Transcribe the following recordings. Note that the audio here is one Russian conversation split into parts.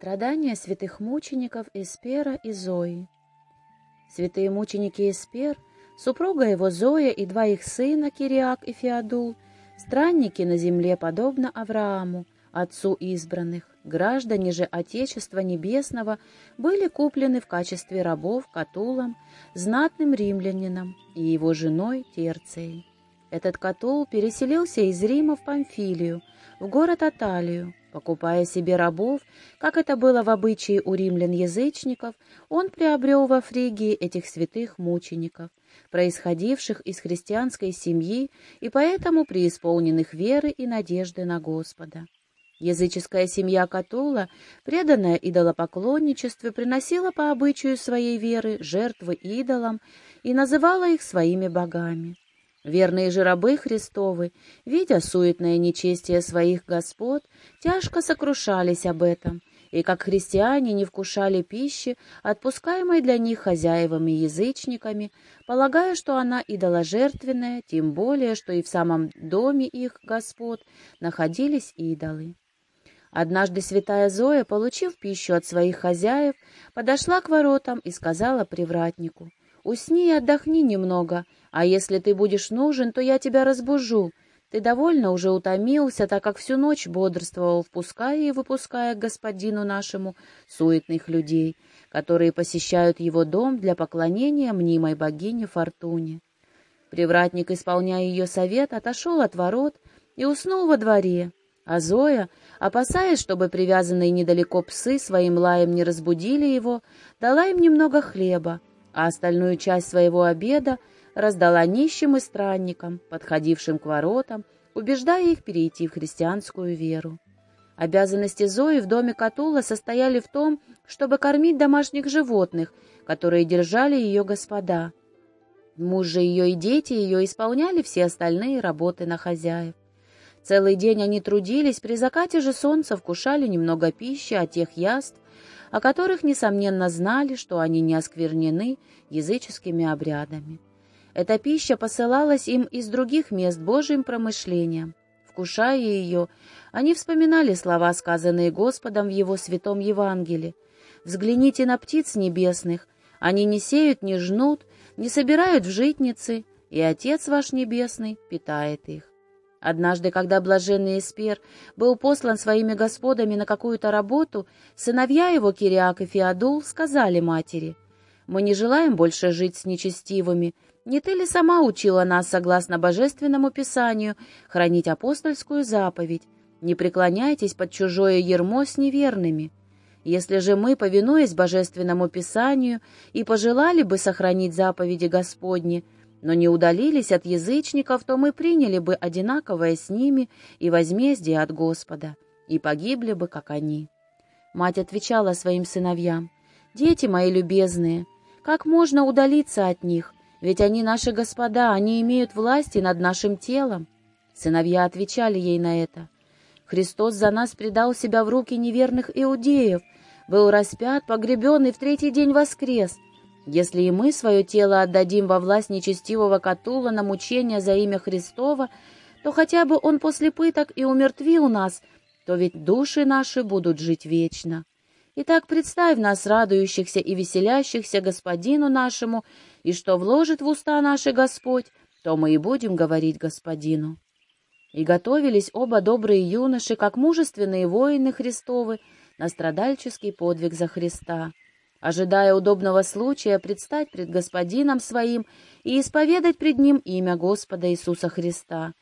Страдания святых мучеников Эспера и Зои. Святые мученики Эспер, супруга его Зоя и два их сына, Кириак и Феодул, странники на земле, подобно Аврааму, отцу избранных, граждане же Отечества Небесного, были куплены в качестве рабов Катулом, знатным римлянином и его женой Терцией. Этот Катул переселился из Рима в Памфилию, в город Аталию, Покупая себе рабов, как это было в обычае у римлян-язычников, он приобрел во Фригии этих святых мучеников, происходивших из христианской семьи и поэтому преисполненных веры и надежды на Господа. Языческая семья Катула, преданная идолопоклонничеству, приносила по обычаю своей веры жертвы идолам и называла их своими богами. Верные же рабы Христовы, видя суетное нечестие своих господ, тяжко сокрушались об этом, и как христиане не вкушали пищи, отпускаемой для них хозяевами-язычниками, полагая, что она идоложертвенная, тем более, что и в самом доме их господ находились идолы. Однажды святая Зоя, получив пищу от своих хозяев, подошла к воротам и сказала привратнику, «Усни и отдохни немного, а если ты будешь нужен, то я тебя разбужу. Ты довольно уже утомился, так как всю ночь бодрствовал, впуская и выпуская к господину нашему суетных людей, которые посещают его дом для поклонения мнимой богине Фортуне. Привратник, исполняя ее совет, отошел от ворот и уснул во дворе, а Зоя, опасаясь, чтобы привязанные недалеко псы своим лаем не разбудили его, дала им немного хлеба, а остальную часть своего обеда раздала нищим и странникам, подходившим к воротам, убеждая их перейти в христианскую веру. Обязанности Зои в доме Катула состояли в том, чтобы кормить домашних животных, которые держали ее господа. Муж же ее и дети ее исполняли все остальные работы на хозяев. Целый день они трудились, при закате же солнца вкушали немного пищи от тех яств, о которых, несомненно, знали, что они не осквернены языческими обрядами. Эта пища посылалась им из других мест Божьим промышлением. Вкушая ее, они вспоминали слова, сказанные Господом в Его святом Евангелии. «Взгляните на птиц небесных, они не сеют, не жнут, не собирают в житницы, и Отец ваш Небесный питает их». Однажды, когда блаженный Эспер был послан своими господами на какую-то работу, сыновья его, Кириак и Феодул, сказали матери, «Мы не желаем больше жить с нечестивыми, не ты ли сама учила нас, согласно Божественному Писанию, хранить апостольскую заповедь? Не преклоняйтесь под чужое ермо с неверными. Если же мы, повинуясь Божественному Писанию, и пожелали бы сохранить заповеди Господни, но не удалились от язычников, то мы приняли бы одинаковое с ними и возмездие от Господа, и погибли бы, как они». Мать отвечала своим сыновьям, «Дети мои любезные, как можно удалиться от них? Ведь они наши господа, они имеют власти над нашим телом. Сыновья отвечали ей на это. Христос за нас предал себя в руки неверных иудеев, был распят, погребен и в третий день воскрес. Если и мы свое тело отдадим во власть нечестивого Катула на мучение за имя Христова, то хотя бы он после пыток и умертвил нас, то ведь души наши будут жить вечно. Итак, представь нас, радующихся и веселящихся Господину нашему, и что вложит в уста наши Господь, то мы и будем говорить Господину». И готовились оба добрые юноши, как мужественные воины Христовы, на страдальческий подвиг за Христа, ожидая удобного случая предстать пред Господином своим и исповедать пред Ним имя Господа Иисуса Христа.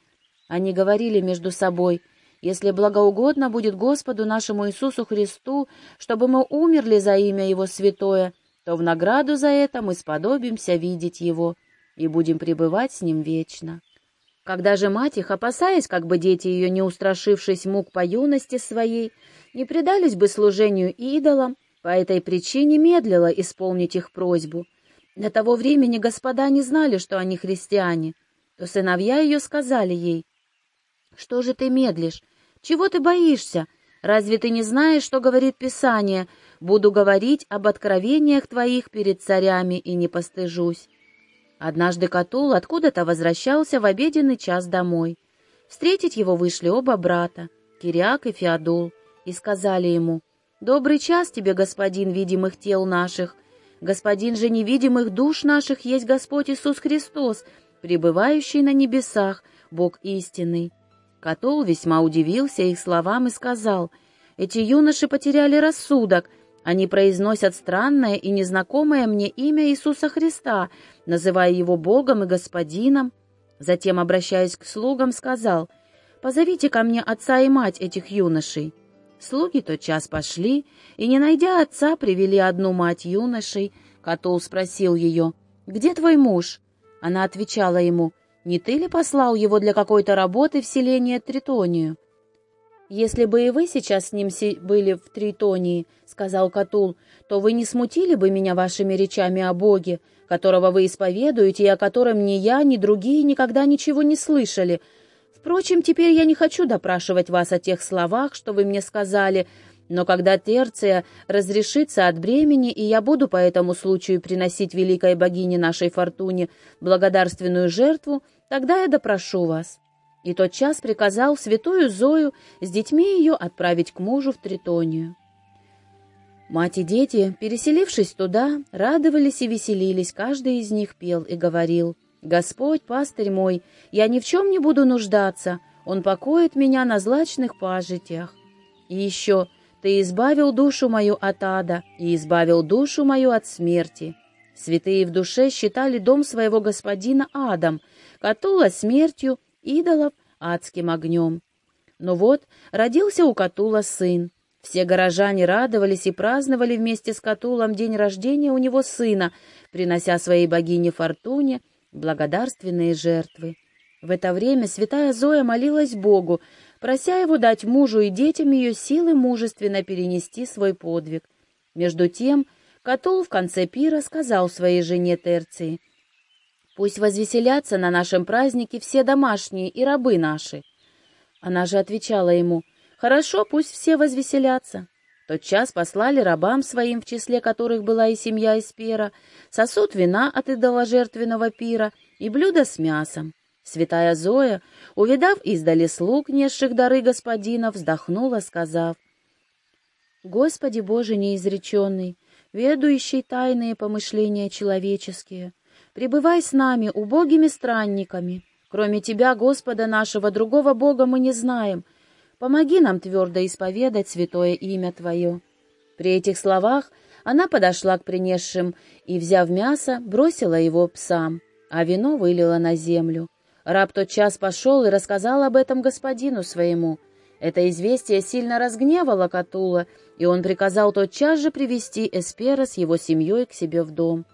Они говорили между собой, «Если благоугодно будет Господу нашему Иисусу Христу, чтобы мы умерли за имя Его святое, то в награду за это мы сподобимся видеть его и будем пребывать с ним вечно. Когда же мать их, опасаясь, как бы дети ее, не устрашившись мук по юности своей, не предались бы служению идолам, по этой причине медлила исполнить их просьбу. До того времени господа не знали, что они христиане, то сыновья ее сказали ей, «Что же ты медлишь? Чего ты боишься? Разве ты не знаешь, что говорит Писание, буду говорить об откровениях твоих перед царями и не постыжусь. Однажды Катул откуда-то возвращался в обеденный час домой. Встретить его вышли оба брата, Кириак и Феодул, и сказали ему, Добрый час тебе, господин видимых тел наших. Господин же невидимых душ наших есть Господь Иисус Христос, пребывающий на небесах, Бог истинный». Катол весьма удивился их словам и сказал, «Эти юноши потеряли рассудок, они произносят странное и незнакомое мне имя Иисуса Христа, называя его Богом и Господином». Затем, обращаясь к слугам, сказал, «Позовите ко мне отца и мать этих юношей». Слуги тот час пошли, и, не найдя отца, привели одну мать юношей. Катул спросил ее, «Где твой муж?» Она отвечала ему, не ты ли послал его для какой-то работы в селение Тритонию?» «Если бы и вы сейчас с ним были в Тритонии, — сказал Катул, — то вы не смутили бы меня вашими речами о Боге, которого вы исповедуете и о котором ни я, ни другие никогда ничего не слышали. Впрочем, теперь я не хочу допрашивать вас о тех словах, что вы мне сказали, но когда Терция разрешится от бремени, и я буду по этому случаю приносить великой богине нашей Фортуне благодарственную жертву, тогда я допрошу вас». И тот час приказал святую Зою с детьми ее отправить к мужу в Тритонию. Мать и дети, переселившись туда, радовались и веселились, каждый из них пел и говорил, «Господь, пастырь мой, я ни в чем не буду нуждаться, Он покоит меня на злачных пажитях». И еще ты избавил душу мою от ада и избавил душу мою от смерти. Святые в душе считали дом своего господина адом, Катула смертью, идолов адским огнем. Но вот родился у Катула сын. Все горожане радовались и праздновали вместе с Катулом день рождения у него сына, принося своей богине Фортуне благодарственные жертвы. В это время святая Зоя молилась Богу, прося его дать мужу и детям ее силы мужественно перенести свой подвиг. Между тем, Катул в конце пира сказал своей жене Терции, «Пусть возвеселятся на нашем празднике все домашние и рабы наши». Она же отвечала ему, «Хорошо, пусть все возвеселятся». Тот час послали рабам своим, в числе которых была и семья Испера, сосуд вина от идоложертвенного пира и блюдо с мясом. Святая Зоя, увидав издали слуг, несших дары господина, вздохнула, сказав, «Господи Боже неизреченный, ведущий тайные помышления человеческие, пребывай с нами, убогими странниками. Кроме Тебя, Господа нашего, другого Бога мы не знаем. Помоги нам твердо исповедать святое имя Твое». При этих словах она подошла к принесшим и, взяв мясо, бросила его псам, а вино вылила на землю. Раб тот час пошел и рассказал об этом господину своему. Это известие сильно разгневало Катула, и он приказал тотчас же привести Эспера с его семьей к себе в дом.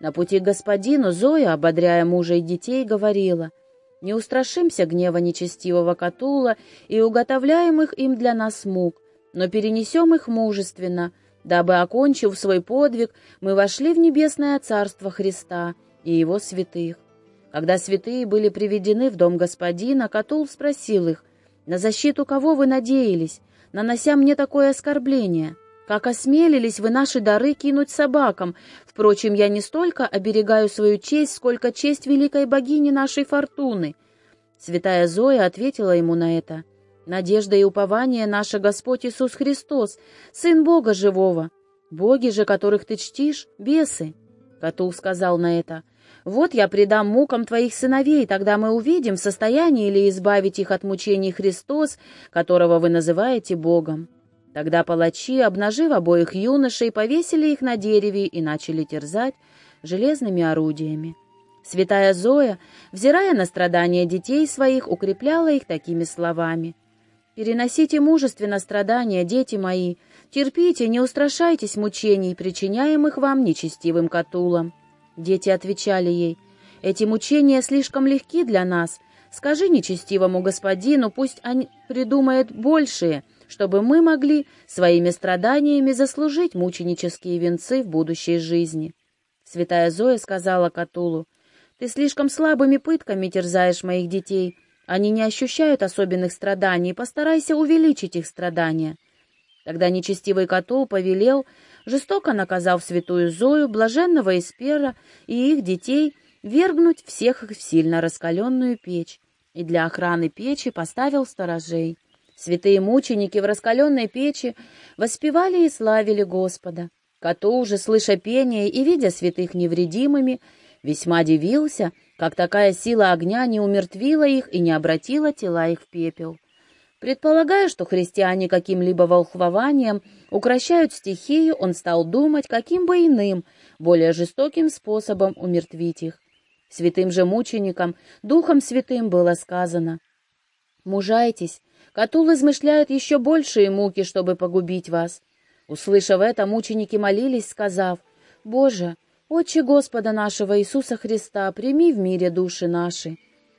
На пути к господину Зоя, ободряя мужа и детей, говорила, «Не устрашимся гнева нечестивого Катула и уготовляемых им для нас мук, но перенесем их мужественно, дабы, окончив свой подвиг, мы вошли в небесное царство Христа и его святых. Когда святые были приведены в дом господина, Катул спросил их, «На защиту кого вы надеялись, нанося мне такое оскорбление? Как осмелились вы наши дары кинуть собакам? Впрочем, я не столько оберегаю свою честь, сколько честь великой богини нашей фортуны». Святая Зоя ответила ему на это, «Надежда и упование наша Господь Иисус Христос, Сын Бога живого. Боги же, которых ты чтишь, бесы». Катул сказал на это, вот я предам мукам твоих сыновей, тогда мы увидим, в состоянии ли избавить их от мучений Христос, которого вы называете Богом. Тогда палачи, обнажив обоих юношей, повесили их на дереве и начали терзать железными орудиями. Святая Зоя, взирая на страдания детей своих, укрепляла их такими словами. «Переносите мужественно страдания, дети мои, терпите, не устрашайтесь мучений, причиняемых вам нечестивым катулам. Дети отвечали ей, «Эти мучения слишком легки для нас. Скажи нечестивому господину, пусть он придумает большие, чтобы мы могли своими страданиями заслужить мученические венцы в будущей жизни». Святая Зоя сказала Катулу, «Ты слишком слабыми пытками терзаешь моих детей. Они не ощущают особенных страданий, постарайся увеличить их страдания». Тогда нечестивый Катул повелел, жестоко наказав святую Зою, блаженного Эспера и их детей, вергнуть всех их в сильно раскаленную печь, и для охраны печи поставил сторожей. Святые мученики в раскаленной печи воспевали и славили Господа. Коту уже, слыша пение и видя святых невредимыми, весьма дивился, как такая сила огня не умертвила их и не обратила тела их в пепел. Предполагая, что христиане каким-либо волхвованием укращают стихию, он стал думать, каким бы иным, более жестоким способом умертвить их. Святым же мученикам, Духом Святым было сказано, «Мужайтесь, Катул измышляет еще большие муки, чтобы погубить вас». Услышав это, мученики молились, сказав, «Боже, Отче Господа нашего Иисуса Христа, прими в мире души наши».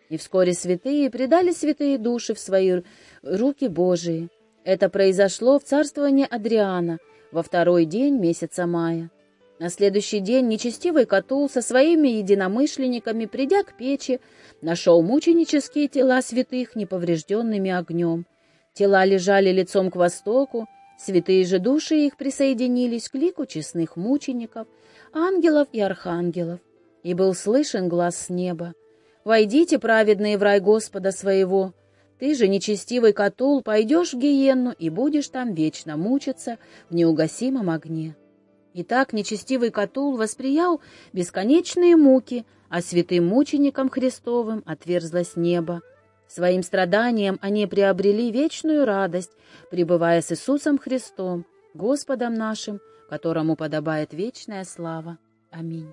И вскоре святые предали святые души в свои руки Божии. Это произошло в царствовании Адриана во второй день месяца мая. На следующий день нечестивый Катул со своими единомышленниками, придя к печи, нашел мученические тела святых неповрежденными огнем. Тела лежали лицом к востоку, святые же души их присоединились к лику честных мучеников, ангелов и архангелов. И был слышен глаз с неба. «Войдите, праведные, в рай Господа своего! Ты же, нечестивый Катул, пойдешь в гиенну и будешь там вечно мучиться в неугасимом огне». Итак, нечестивый Катул восприял бесконечные муки, а святым мученикам Христовым отверзлось небо. Своим страданием они приобрели вечную радость, пребывая с Иисусом Христом, Господом нашим, которому подобает вечная слава. Аминь.